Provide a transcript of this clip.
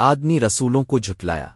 آدمی رسولوں کو جھٹلایا۔